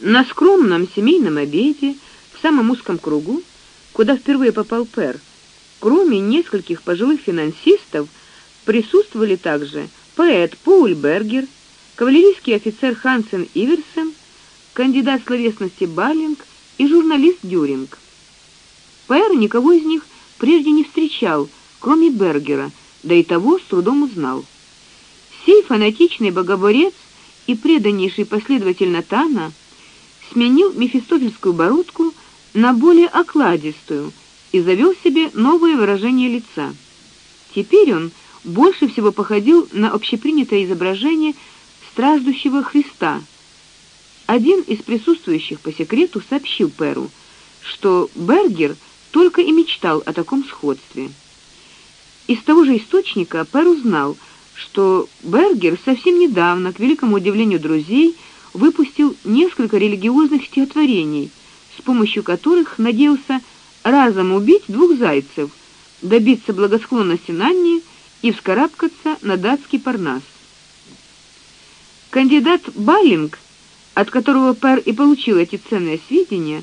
На скромном семейном обеде в самом узком кругу, куда впервые попал Пер, кроме нескольких пожилых финансистов, присутствовали также поэт Пауль Бергер, кавалерийский офицер Хансен Иверсен, кандидат словесности Балинг и журналист Дюринг. Пэр никого из них прежде не встречал, кроме Бергера, да и того с трудом узнал. Сей фанатичный богоборец и преданнейший последователь Натана сменил мефистофельскую бородку на более окладистую и завел себе новое выражение лица. Теперь он больше всего походил на общепринятое изображение страждущего Христа. Один из присутствующих по секрету сообщил Перу, что Бергер только и мечтал о таком сходстве. Из того же источника Пер узнал, что Бергер совсем недавно, к великому удивлению друзей, выпустил несколько религиозных стихотворений, с помощью которых надеялся разом убить двух зайцев, добиться благосклонности Нанни и вскарабкаться на датский Парнас. Кандидат Баллинг, от которого Пер и получил эти ценные сведения,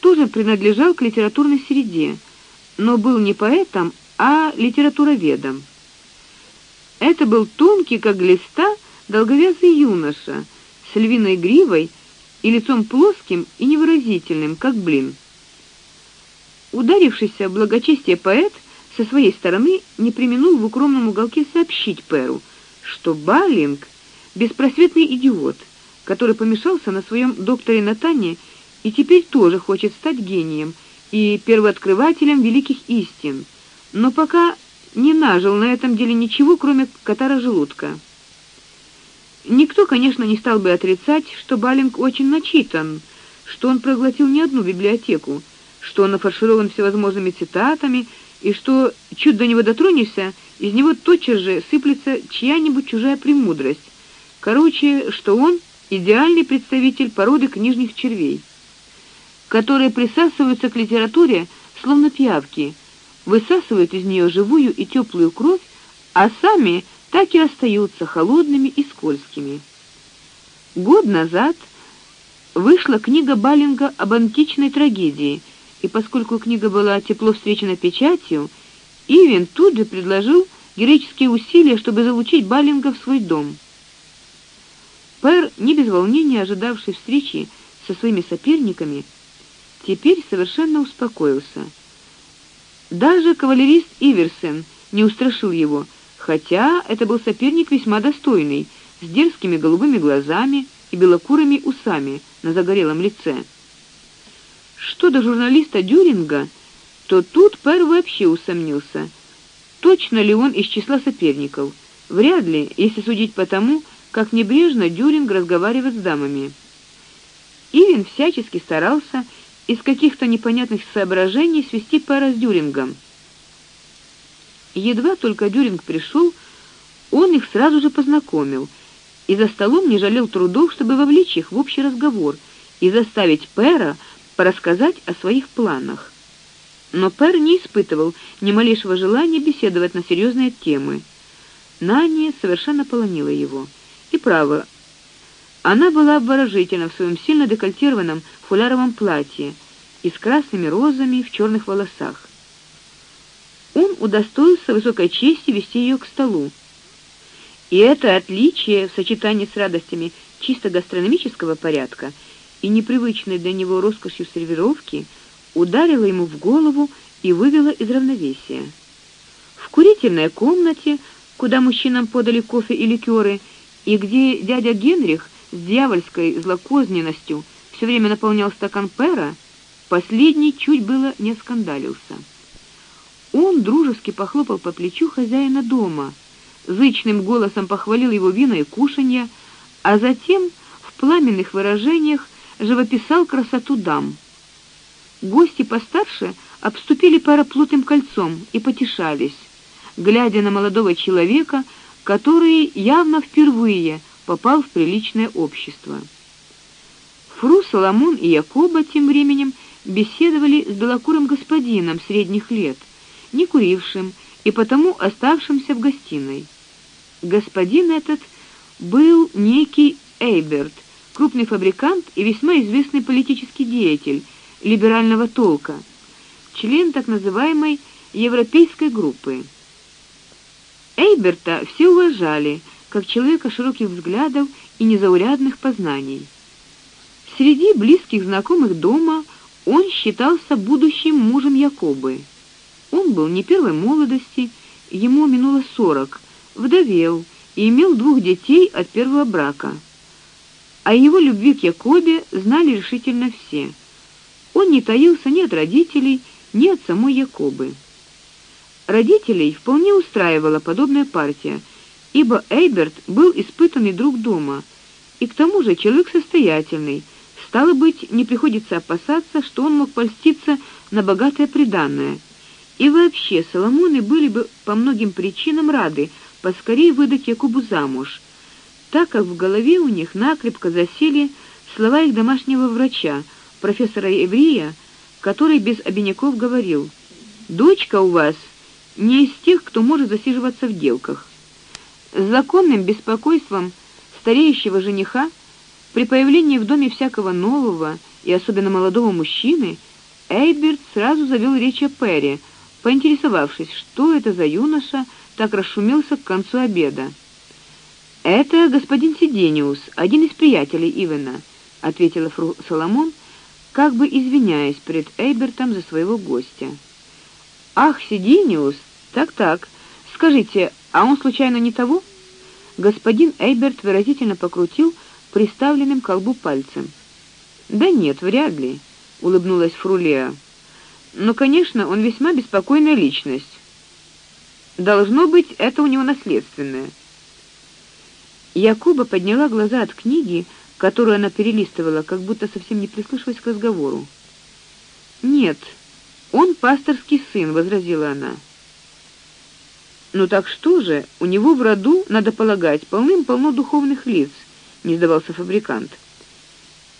тоже принадлежал к литературной среде, но был не поэтом, а литературоведом. Это был тонкий, как глиста, долговязый юноша с львиной гривой и лицом плоским и невыразительным, как блин. Ударившийся благочестие поэт со своей стороны не преминул в укромном уголке сообщить Перу, что Балинг беспросветный идиот, который помешался на своем докторе Натане и теперь тоже хочет стать гением и первооткрывателем великих истин, но пока не нажил на этом деле ничего, кроме катара желудка. Никто, конечно, не стал бы отрицать, что Балинг очень начитан, что он проглотил не одну библиотеку, что он нафарширован всевозможными цитатами и что чуть до него дотронешься, из него тотчас же сыплется чья-нибудь чужая премудрость. Короче, что он идеальный представитель породы книжных червей, которые присасываются к литературе словно пиявки, высасывают из нее живую и теплую кровь, а сами так и остаются холодными и скользкими. Год назад вышла книга Балинга об античной трагедии, и поскольку книга была тепло встречена печатью, Ивен тут же предложил героические усилия, чтобы залучить Балинга в свой дом. Пэр, не без волнения ожидавший встречи со своими соперниками, теперь совершенно успокоился. Даже кавалерист Иверсен не устрашил его, хотя это был соперник весьма достойный, с дерзкими голубыми глазами и белокурыми усами на загорелом лице. Что до журналиста Дюринга, то тут Пэр вообще усомнился, точно ли он из числа соперников. Вряд ли, если судить по тому, как небрежно Дюринг разговаривает с дамами. Ивен всячески старался из каких-то непонятных соображений свести пара с Дюрингом. Едва только Дюринг пришел, он их сразу же познакомил и за столом не жалел трудов, чтобы вовлечь их в общий разговор и заставить Пера порассказать о своих планах. Но Пер не испытывал ни малейшего желания беседовать на серьезные темы. Нания совершенно полонила его. И право, она была обворожительна в своем сильно декольтированном фуляровом платье и с красными розами в черных волосах. Он удостоился высокой чести вести ее к столу. И это отличие в сочетании с радостями чисто гастрономического порядка и непривычной для него роскошью сервировки ударило ему в голову и вывело из равновесия. В курительной комнате, куда мужчинам подали кофе и ликеры, и где дядя Генрих с дьявольской злокозненностью все время наполнял стакан пера, последний чуть было не скандалился. Он дружески похлопал по плечу хозяина дома, зычным голосом похвалил его вина и кушанья, а затем в пламенных выражениях живописал красоту дам. Гости постарше обступили параплутным кольцом и потешались, глядя на молодого человека, который явно впервые попал в приличное общество. Фру Соломон и Якоба тем временем беседовали с белокурым господином средних лет, не курившим и потому оставшимся в гостиной. Господин этот был некий Эйберт, крупный фабрикант и весьма известный политический деятель либерального толка, член так называемой европейской группы. Эйберта все уважали как человека широких взглядов и незаурядных познаний. Среди близких знакомых дома он считался будущим мужем Якобы. Он был не первой молодости, ему минуло сорок, вдовел и имел двух детей от первого брака. О его любви к Якобе знали решительно все. Он не таился ни от родителей, ни от самой Якобы. Родителей вполне устраивала подобная партия, ибо Эйберт был испытанный друг дома и к тому же человек состоятельный. Стало быть, не приходится опасаться, что он мог польститься на богатое приданое и вообще Соломоны были бы по многим причинам рады поскорее выдать Якубу замуж, так как в голове у них накрепко засели слова их домашнего врача, профессора Еврия, который без обиняков говорил: "Дочка у вас не из тех, кто может засиживаться в девках". С законным беспокойством стареющего жениха при появлении в доме всякого нового и особенно молодого мужчины Эйберт сразу завел речь о Перри, поинтересовавшись, что это за юноша так расшумелся к концу обеда. Это господин Сидениус, один из приятелей Ивена, ответила фру Соломон, как бы извиняясь перед Эйбертом за своего гостя. Ах, Сидениус, так-так. Скажите, а он случайно не того? Господин Эйберт выразительно покрутил приставленным к колбу пальцем. Да нет, вряд ли, улыбнулась Фрулея. Но, конечно, он весьма беспокойная личность. Должно быть, это у него наследственное. Якуба подняла глаза от книги, которую она перелистывала, как будто совсем не прислушиваясь к разговору. Нет, он пасторский сын, возразила она. Ну так что же, у него в роду, надо полагать, полным-полно духовных лиц, не сдавался фабрикант.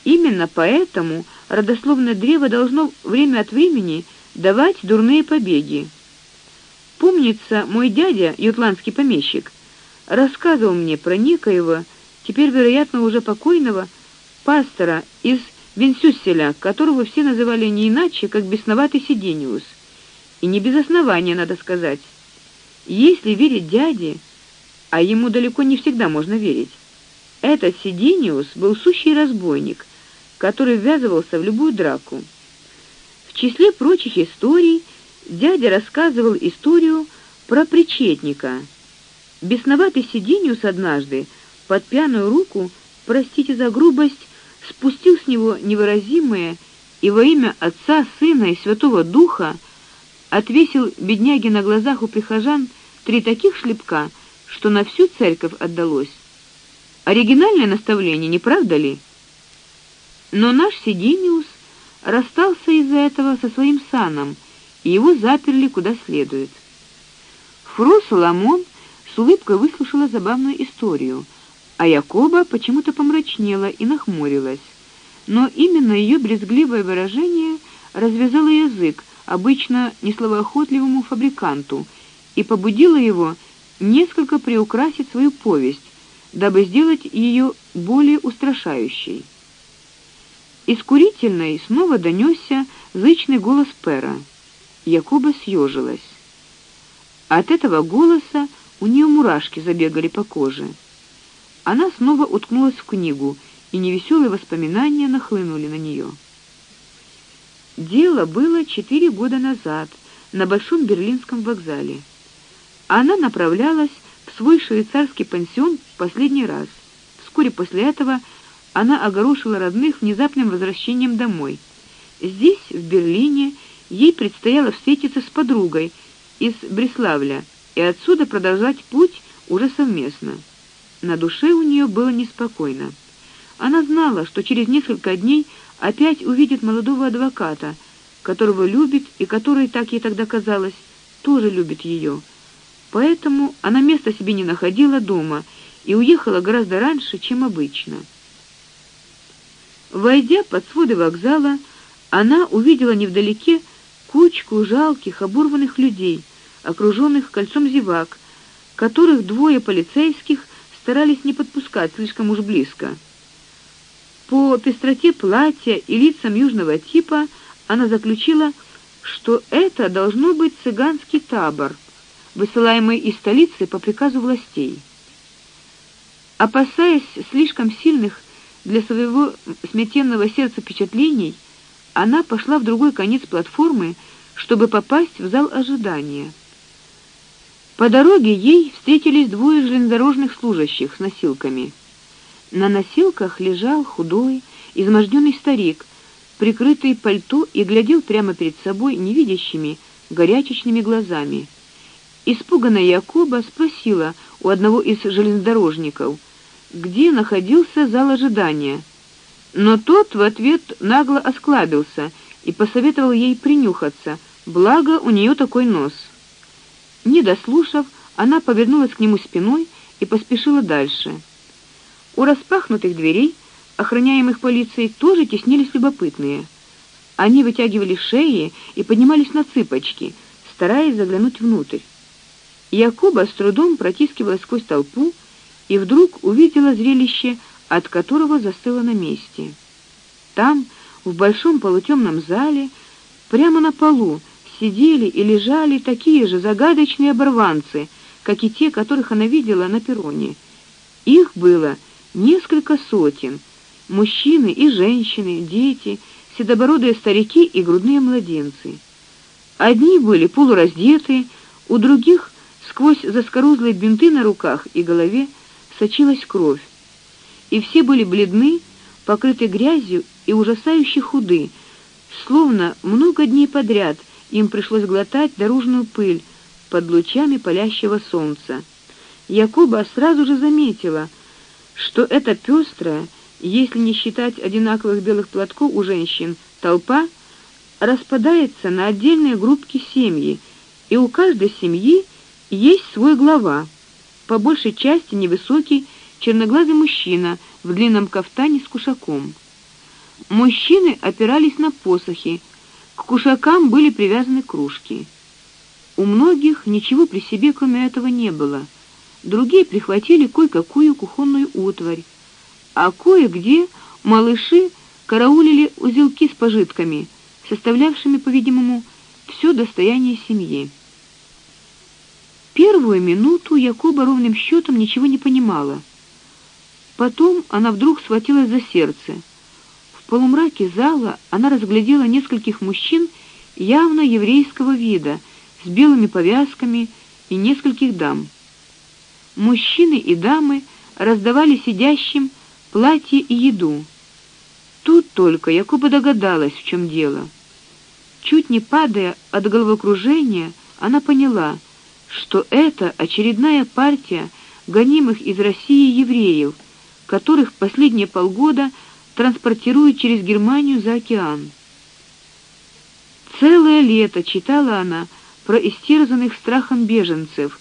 Именно поэтому родословное древо должно время от времени давать дурные побеги. Помнится, мой дядя, ютландский помещик, рассказывал мне про некоего, теперь, вероятно, уже покойного пастора из Венсюсселя, которого все называли не иначе, как бесноватый Сидениус. И не без основания, надо сказать. Если верить дяде, а ему далеко не всегда можно верить, этот Сидениус был сущий разбойник, который ввязывался в любую драку. В числе прочих историй дядя рассказывал историю про причетника. Бесноватый Сидениус однажды под пьяную руку, простите за грубость, спустил с него невыразимое и во имя Отца, Сына и Святого Духа отвесил бедняге на глазах у прихожан три таких шлепка, что на всю церковь отдалось. Оригинальное наставление, не правда ли? Но наш Сидениус расстался из-за этого со своим саном, и его заперли куда следует. Фру Соломон с улыбкой выслушала забавную историю, а Якоба почему-то помрачнела и нахмурилась. Но именно ее брезгливое выражение развязало язык обычно несловоохотливому фабриканту и побудило его несколько приукрасить свою повесть, дабы сделать ее более устрашающей. Из курительной снова донесся зычный голос Пера. Якуба съежилась. От этого голоса у нее мурашки забегали по коже. Она снова уткнулась в книгу, и невеселые воспоминания нахлынули на нее. Дело было четыре года назад на большом берлинском вокзале. Она направлялась в свой швейцарский пансион последний раз. Вскоре после этого она огорошила родных внезапным возвращением домой. Здесь, в Берлине, ей предстояло встретиться с подругой из Бреславля и отсюда продолжать путь уже совместно. На душе у нее было неспокойно. Она знала, что через несколько дней опять увидит молодого адвоката, которого любит и который, так ей тогда казалось, тоже любит ее. Поэтому она места себе не находила дома и уехала гораздо раньше, чем обычно. Войдя под своды вокзала, она увидела невдалеке кучку жалких, оборванных людей, окруженных кольцом зевак, которых двое полицейских старались не подпускать слишком уж близко. По пестроте платья и лицам южного типа она заключила, что это должно быть цыганский табор, высылаемый из столицы по приказу властей. Опасаясь слишком сильных для своего смятенного сердца впечатлений, она пошла в другой конец платформы, чтобы попасть в зал ожидания. По дороге ей встретились двое железнодорожных служащих с носилками. На носилках лежал худой, изможденный старик, прикрытый пальто и глядел прямо перед собой невидящими, горячечными глазами. Испуганная Якоба спросила у одного из железнодорожников, где находился зал ожидания. Но тот в ответ нагло осклабился и посоветовал ей принюхаться, благо у нее такой нос. Не дослушав, она повернулась к нему спиной и поспешила дальше. У распахнутых дверей, охраняемых полицией, тоже теснились любопытные. Они вытягивали шеи и поднимались на цыпочки, стараясь заглянуть внутрь. Якуба с трудом протискивалась сквозь толпу, и вдруг увидела зрелище, от которого застыла на месте. Там, в большом полутемном зале, прямо на полу сидели и лежали такие же загадочные оборванцы, как и те, которых она видела на перроне. Их было несколько сотен: мужчины и женщины, дети, седобородые старики и грудные младенцы. Одни были полураздеты, у других сквозь заскорузлые бинты на руках и голове сочилась кровь, и все были бледны, покрыты грязью и ужасающе худы, словно много дней подряд им пришлось глотать дорожную пыль под лучами палящего солнца. Якоба сразу же заметила, что эта пестрая, если не считать одинаковых белых платков у женщин, толпа распадается на отдельные группки семьи, и у каждой семьи есть свой глава по большей части невысокий черноглазый мужчина в длинном кафтане с кушаком. Мужчины опирались на посохи, к кушакам были привязаны кружки. У многих ничего при себе, кроме этого, не было. Другие прихватили кое-какую кухонную утварь, а кое-где малыши караулили узелки с пожитками, составлявшими, по-видимому, все достояние семьи. Первую минуту Якуба ровным счетом ничего не понимала. Потом она вдруг схватилась за сердце. В полумраке зала она разглядела нескольких мужчин явно еврейского вида, с белыми повязками и нескольких дам. Мужчины и дамы раздавали сидящим платье и еду. Тут только Якуба догадалась, в чем дело. Чуть не падая от головокружения, она поняла, что это очередная партия гонимых из России евреев, которых последние полгода транспортируют через Германию за океан. Целое лето читала она про истерзанных страхом беженцев,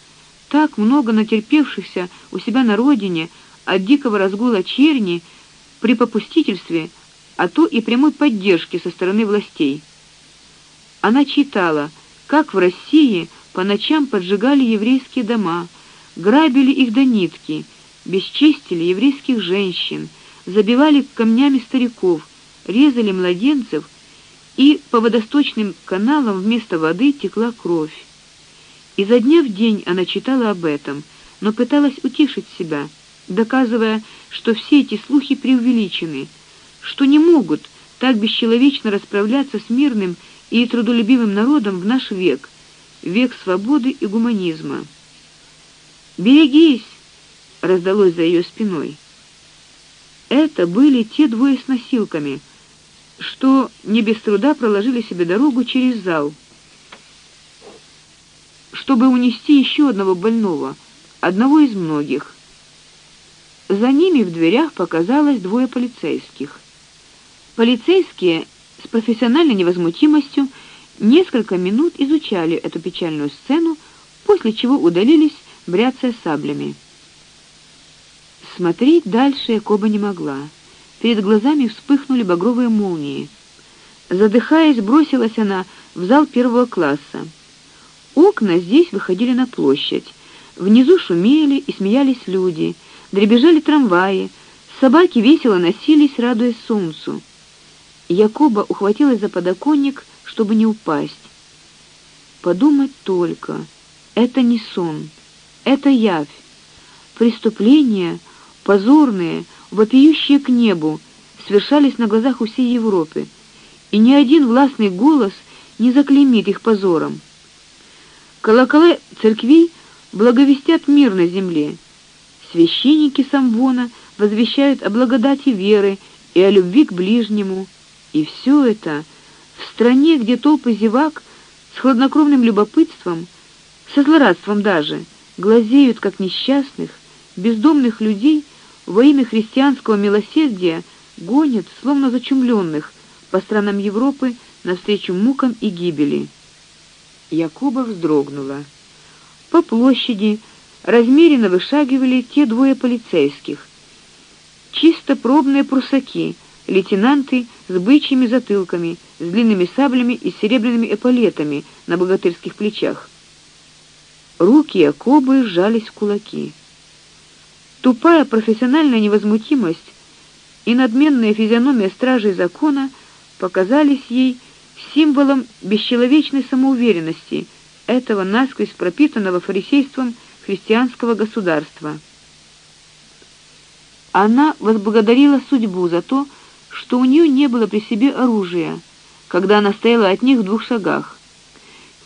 так много натерпевшихся у себя на родине от дикого разгула черни при попустительстве, а то и прямой поддержке со стороны властей. Она читала, как в России по ночам поджигали еврейские дома, грабили их до нитки, бесчестили еврейских женщин, забивали камнями стариков, резали младенцев, и по водосточным каналам вместо воды текла кровь. Изо дня в день она читала об этом, но пыталась утешить себя, доказывая, что все эти слухи преувеличены, что не могут так бесчеловечно расправляться с мирным и трудолюбивым народом в наш век век свободы и гуманизма. Берегись, раздалось за ее спиной. Это были те двое с носилками, что не без труда проложили себе дорогу через зал, чтобы унести еще одного больного, одного из многих. За ними в дверях показалось двое полицейских. Полицейские с профессиональной невозмутимостью несколько минут изучали эту печальную сцену, после чего удалились, бряцая саблями. Смотреть дальше Якоба не могла. Перед глазами вспыхнули багровые молнии. Задыхаясь, бросилась она в зал первого класса. Окна здесь выходили на площадь. Внизу шумели и смеялись люди, дребезжали трамваи, Собаки весело носились, радуясь солнцу. Якоба ухватилась за подоконник, чтобы не упасть. Подумать только, это не сон, это явь. Преступления, позорные, вопиющие к небу, совершались на глазах у всей Европы, и ни один властный голос не заклеймит их позором. Колокола церквей благовестят мир на земле. Священники Самвона возвещают о благодати веры и о любви к ближнему, и все это в стране, где толпы зевак с хладнокровным любопытством, со злорадством даже, глазеют как несчастных, бездомных людей во имя христианского милосердия гонят, словно зачумленных, по странам Европы навстречу мукам и гибели. Якуба вздрогнула. По площади размеренно вышагивали те двое полицейских. Чисто пробные прусаки, лейтенанты с бычьими затылками, с длинными саблями и серебряными эполетами на богатырских плечах. Руки Якобы сжались в кулаки. Тупая профессиональная невозмутимость и надменная физиономия стражей закона показались ей символом бесчеловечной самоуверенности этого насквозь пропитанного фарисейством христианского государства. Она возблагодарила судьбу за то, что у нее не было при себе оружия, когда она стояла от них в двух шагах.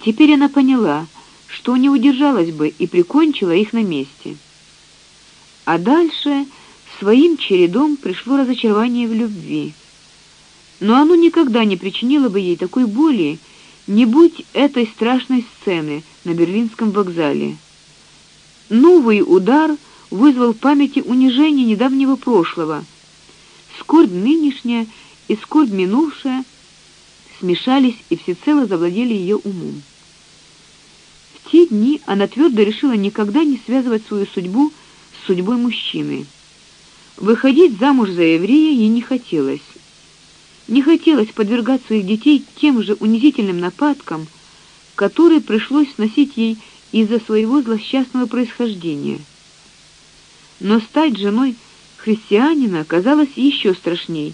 Теперь она поняла, что не удержалась бы и прикончила их на месте. А дальше своим чередом пришло разочарование в любви но оно никогда не причинило бы ей такой боли, не будь этой страшной сцены на берлинском вокзале. Новый удар вызвал в памяти унижение недавнего прошлого. Скорбь нынешняя и скорбь минувшая смешались и всецело завладели ее умом. В те дни она твердо решила никогда не связывать свою судьбу с судьбой мужчины. Выходить замуж за еврея ей не хотелось. Не хотелось подвергать своих детей тем же унизительным нападкам, которые пришлось сносить ей из-за своего злосчастного происхождения. Но стать женой христианина казалось еще страшней.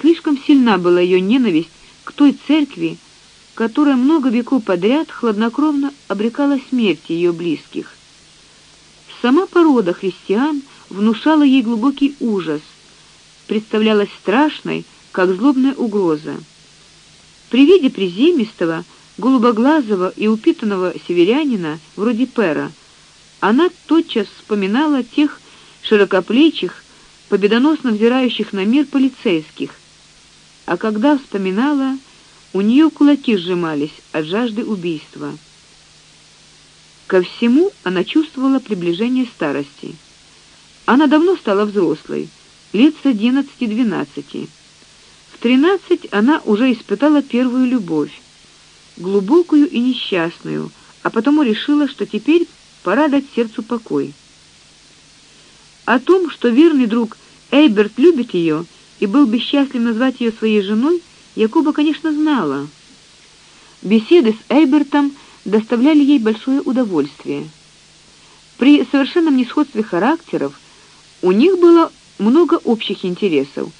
Слишком сильна была ее ненависть к той церкви, которая много веков подряд хладнокровно обрекала смерти ее близких. Сама порода христиан внушала ей глубокий ужас, представлялась страшной, как злобная угроза. При виде приземистого, голубоглазого и упитанного северянина вроде Пера, она тотчас вспоминала тех широкоплечих, победоносно взирающих на мир полицейских. А когда вспоминала, у нее кулаки сжимались от жажды убийства. Ко всему она чувствовала приближение старости. Она давно стала взрослой, лет с одиннадцати-двенадцати. В тринадцать она уже испытала первую любовь, глубокую и несчастную, а потому решила, что теперь пора дать сердцу покой. О том, что верный друг Эйберт любит ее и был бы счастлив назвать ее своей женой, Якоба, конечно, знала. Беседы с Эйбертом доставляли ей большое удовольствие. При совершенном несходстве характеров у них было много общих интересов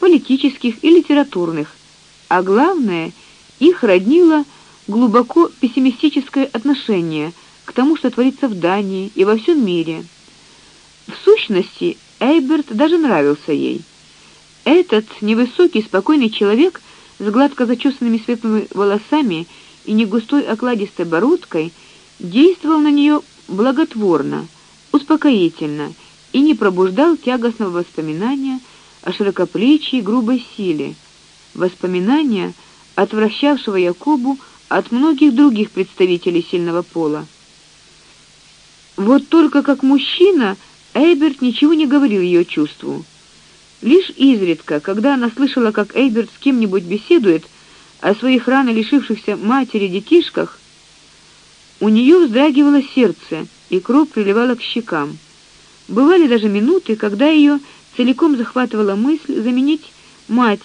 политических и литературных, а главное, их роднило глубоко пессимистическое отношение к тому, что творится в Дании и во всем мире. В сущности, Эйберт даже нравился ей. Этот невысокий, спокойный человек с гладко зачесанными светлыми волосами и негустой окладистой бородкой действовал на нее благотворно, успокоительно и не пробуждал тягостного воспоминания о широкоплечей грубой силе, воспоминания, отвращавшего Якубу от многих других представителей сильного пола. Вот только как мужчина Эйберт ничего не говорил ее чувству. Лишь изредка, когда она слышала, как Эйберт с кем-нибудь беседует о своих рано лишившихся матери детишках, у нее вздрагивало сердце, и кровь приливала к щекам. Бывали даже минуты, когда ее целиком захватывала мысль заменить мать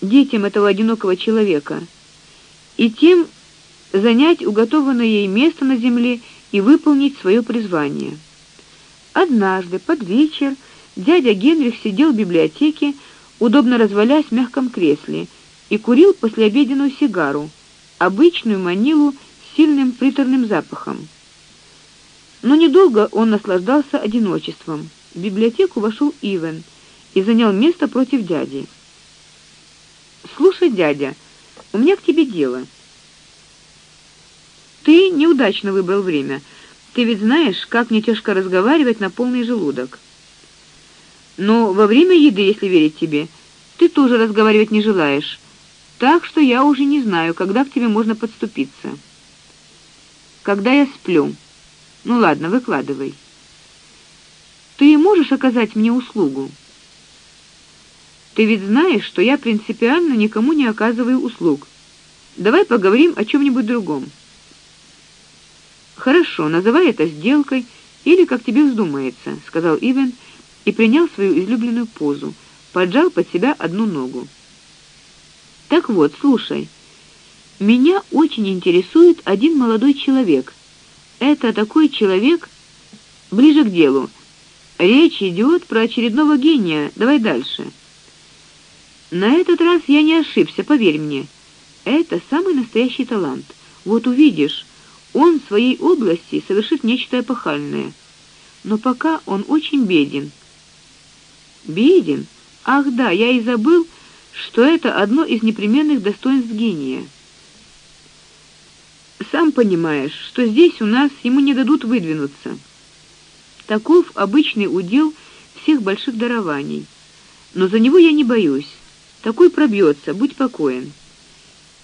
детям этого одинокого человека и тем занять уготованное ей место на земле и выполнить свое призвание. Однажды под вечер дядя Генрих сидел в библиотеке, удобно развалясь в мягком кресле, и курил послеобеденную сигару, обычную манилу с сильным приторным запахом. Но недолго он наслаждался одиночеством. В библиотеку вошел Ивен и занял место против дяди. Слушай, дядя, у меня к тебе дело. Ты неудачно выбрал время. Ты ведь знаешь, как мне тяжко разговаривать на полный желудок. Но во время еды, если верить тебе, ты тоже разговаривать не желаешь. Так что я уже не знаю, когда к тебе можно подступиться. Когда я сплю. Ну ладно, выкладывай. Ты можешь оказать мне услугу? Ты ведь знаешь, что я принципиально никому не оказываю услуг. Давай поговорим о чем нибудь другом. Хорошо, называй это сделкой или как тебе вздумается, сказал Ивен и принял свою излюбленную позу, поджал под себя одну ногу. Так вот, слушай. Меня очень интересует один молодой человек. Это такой человек ближе к делу. Речь идет про очередного гения. Давай дальше. На этот раз я не ошибся, поверь мне. Это самый настоящий талант. Вот увидишь, он в своей области совершит нечто эпохальное. Но пока он очень беден. Беден? Ах, да, я и забыл, что это одно из непременных достоинств гения. Сам понимаешь, что здесь у нас ему не дадут выдвинуться. Таков обычный удел всех больших дарований. Но за него я не боюсь. Такой пробьется, будь покоен.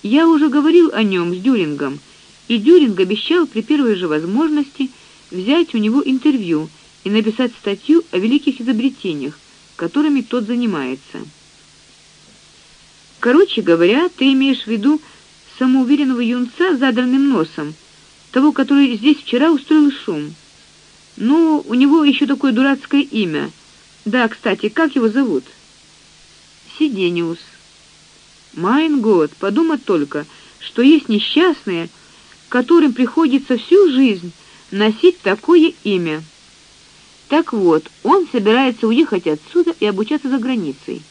Я уже говорил о нем с Дюрингом, и Дюринг обещал при первой же возможности взять у него интервью и написать статью о великих изобретениях, которыми тот занимается. Короче говоря, ты имеешь в виду самоуверенного юнца с задранным носом, того, который здесь вчера устроил шум. Ну, у него еще такое дурацкое имя. Да, кстати, как его зовут? Сидениус. Майн год, подумать только, что есть несчастные, которым приходится всю жизнь носить такое имя. Так вот, он собирается уехать отсюда и обучаться за границей.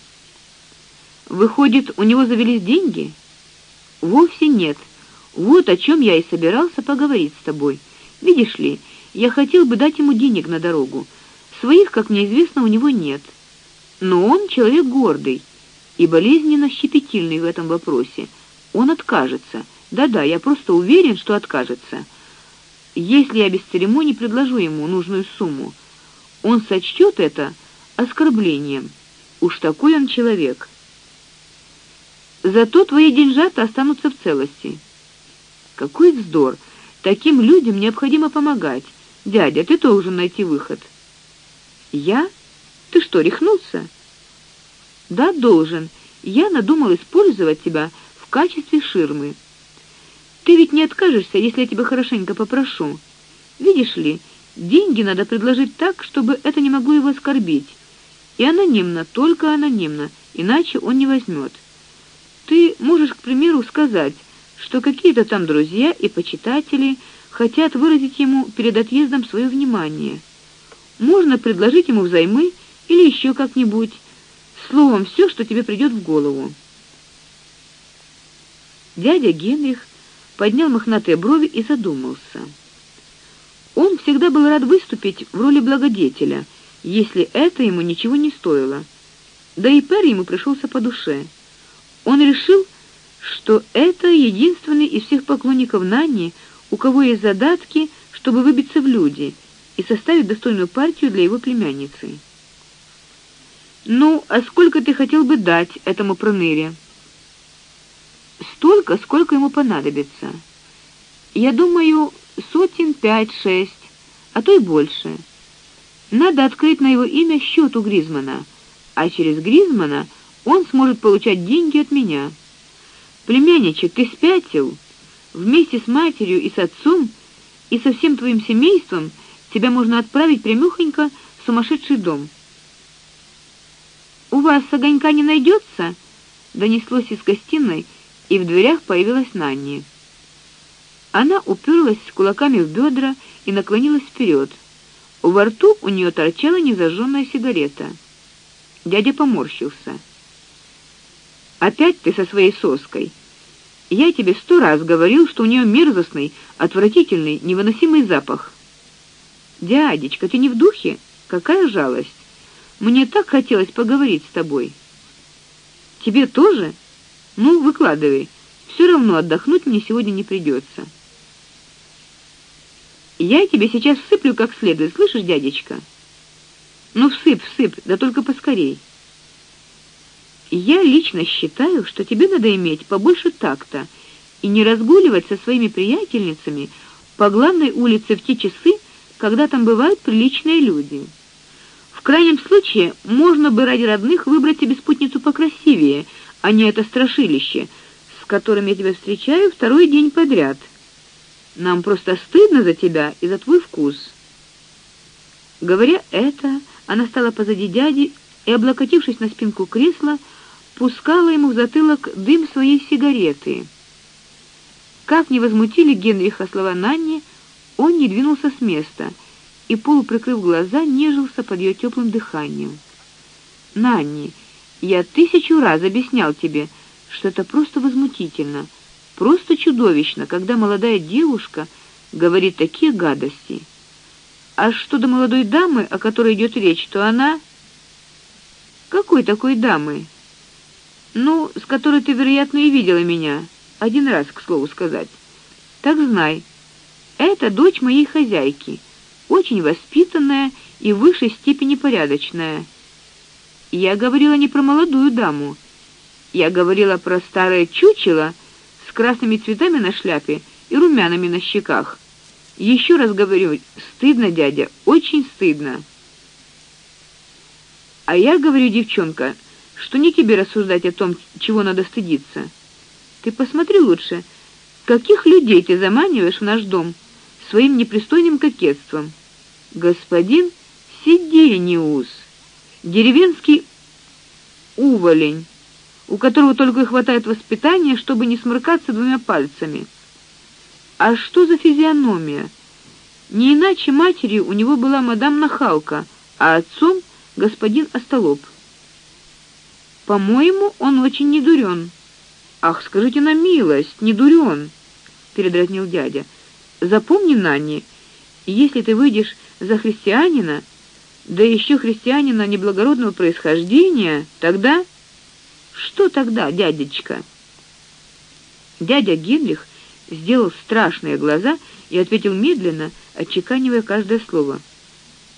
Выходит, у него завелись деньги? Вовсе нет. Вот о чем я и собирался поговорить с тобой. Видишь ли, я хотел бы дать ему денег на дорогу. Своих, как мне известно, у него нет. Но он человек гордый и болезненно щепетильный в этом вопросе. Он откажется. Да-да, я просто уверен, что откажется. Если я без церемоний предложу ему нужную сумму, он сочтет это оскорблением. Уж такой он человек. Зато твои деньжата останутся в целости. Какой вздор! Таким людям необходимо помогать. Дядя, ты должен найти выход. Я? Ты что, рехнулся? Да, должен. Я надумал использовать тебя в качестве ширмы. Ты ведь не откажешься, если я тебя хорошенько попрошу. Видишь ли, деньги надо предложить так, чтобы это не могло его оскорбить. И анонимно, только анонимно, иначе он не возьмет. Ты можешь, к примеру, сказать, что какие-то там друзья и почитатели хотят выразить ему перед отъездом свое внимание. Можно предложить ему взаймы или еще как-нибудь. Словом, все, что тебе придет в голову. Дядя Генрих поднял мохнатые брови и задумался. Он всегда был рад выступить в роли благодетеля, если это ему ничего не стоило. Да и Пер ему пришелся по душе. Он решил, что это единственный из всех поклонников Нани, у кого есть задатки, чтобы выбиться в люди и составить достойную партию для его племянницы. Ну, а сколько ты хотел бы дать этому проныре? Столько, сколько ему понадобится. Я думаю, сотен пять-шесть, а то и больше. Надо открыть на его имя счет у Гризмана, а через Гризмана он сможет получать деньги от меня. Племянничек, ты спятил? Вместе с матерью и с отцом и со всем твоим семейством тебя можно отправить прямехонько в сумасшедший дом. У вас огонька не найдется? донеслось из гостиной, и в дверях появилась Нанни. Она уперлась кулаками в бедра и наклонилась вперед. Во рту у нее торчала незажженная сигарета. Дядя поморщился. Опять ты со своей соской. Я тебе сто раз говорил, что у нее мерзостный, отвратительный, невыносимый запах. Дядечка, ты не в духе? Какая жалость. Мне так хотелось поговорить с тобой. Тебе тоже? Ну, выкладывай. Все равно отдохнуть мне сегодня не придется. Я тебе сейчас всыплю как следует, слышишь, дядечка? Ну всыпь, всыпь, да только поскорей. Я лично считаю, что тебе надо иметь побольше такта и не разгуливать со своими приятельницами по главной улице в те часы, когда там бывают приличные люди. В крайнем случае, можно бы ради родных выбрать себе спутницу покрасивее, а не это страшилище, с которым я тебя встречаю второй день подряд. Нам просто стыдно за тебя и за твой вкус. Говоря это, она стала позади дяди и, облокотившись на спинку кресла, пускала ему в затылок дым своей сигареты. Как не возмутили Генриха слова Нанни, он не двинулся с места и полуприкрыв глаза, нежился под ее теплым дыханием. Нанни, я тысячу раз объяснял тебе, что это просто возмутительно, просто чудовищно, когда молодая девушка говорит такие гадости. А что до молодой дамы, о которой идет речь, то она Какой такой дамы? Ну, с которой ты, вероятно, и видела меня один раз, к слову сказать. Так знай, это дочь моей хозяйки, очень воспитанная и в высшей степени порядочная. Я говорила не про молодую даму. Я говорила про старое чучело с красными цветами на шляпе и румянами на щеках. Еще раз говорю, стыдно, дядя, очень стыдно. А я говорю, девчонка, что не тебе рассуждать о том, чего надо стыдиться. Ты посмотри лучше, каких людей ты заманиваешь в наш дом своим непристойным кокетством. Господин Сидениус, деревенский уволень, у которого только и хватает воспитания, чтобы не сморкаться двумя пальцами. А что за физиономия? Не иначе матерью у него была мадам Нахалка, а отцом господин Остолоп. По-моему, он очень недурен. Ах, скажите на милость, не дурен, передразнил дядя. Запомни, Нанни, если ты выйдешь за христианина, да еще христианина неблагородного происхождения, тогда что тогда, дядечка? Дядя Генрих сделал страшные глаза и ответил медленно, отчеканивая каждое слово.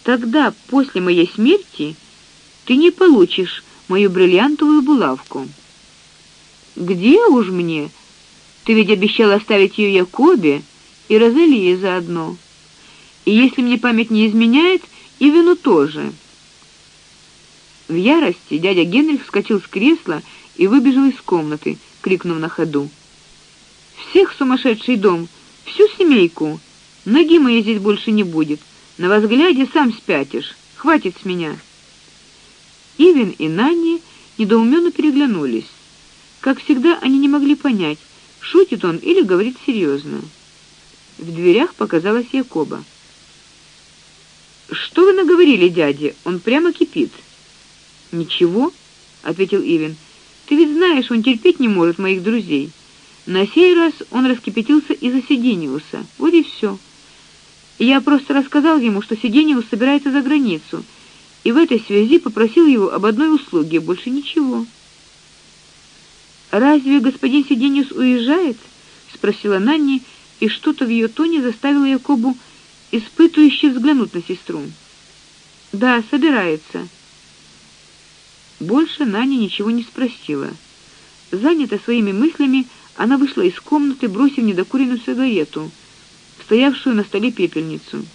Тогда после моей смерти ты не получишь мою бриллиантовую булавку. Где уж мне? Ты ведь обещал оставить ее Якобе и Розалии заодно. И если мне память не изменяет, и вину тоже. В ярости дядя Генрих вскочил с кресла и выбежал из комнаты, крикнув на ходу: "Всех сумасшедший дом, всю семейку. Ноги моей здесь больше не будет. На вас глядя сам спятишь. Хватит с меня". Ивен и Нанни недоуменно переглянулись. Как всегда, они не могли понять, шутит он или говорит серьезно. В дверях показалась Якоба. Что вы наговорили дяде? Он прямо кипит. Ничего, ответил Ивен. Ты ведь знаешь, он терпеть не может моих друзей. На сей раз он раскипятился из-за Сидениуса. Вот и все. Я просто рассказал ему, что Сидениус собирается за границу и в этой связи попросил его об одной услуге, больше ничего. Разве господин Сидениус уезжает? спросила Нанни, и что-то в ее тоне заставило Якобу испытующе взглянуть на сестру. Да, собирается. Больше Нанни ничего не спросила. Занята своими мыслями, она вышла из комнаты, бросив недокуренную сигарету, стоявшую на столе пепельницу.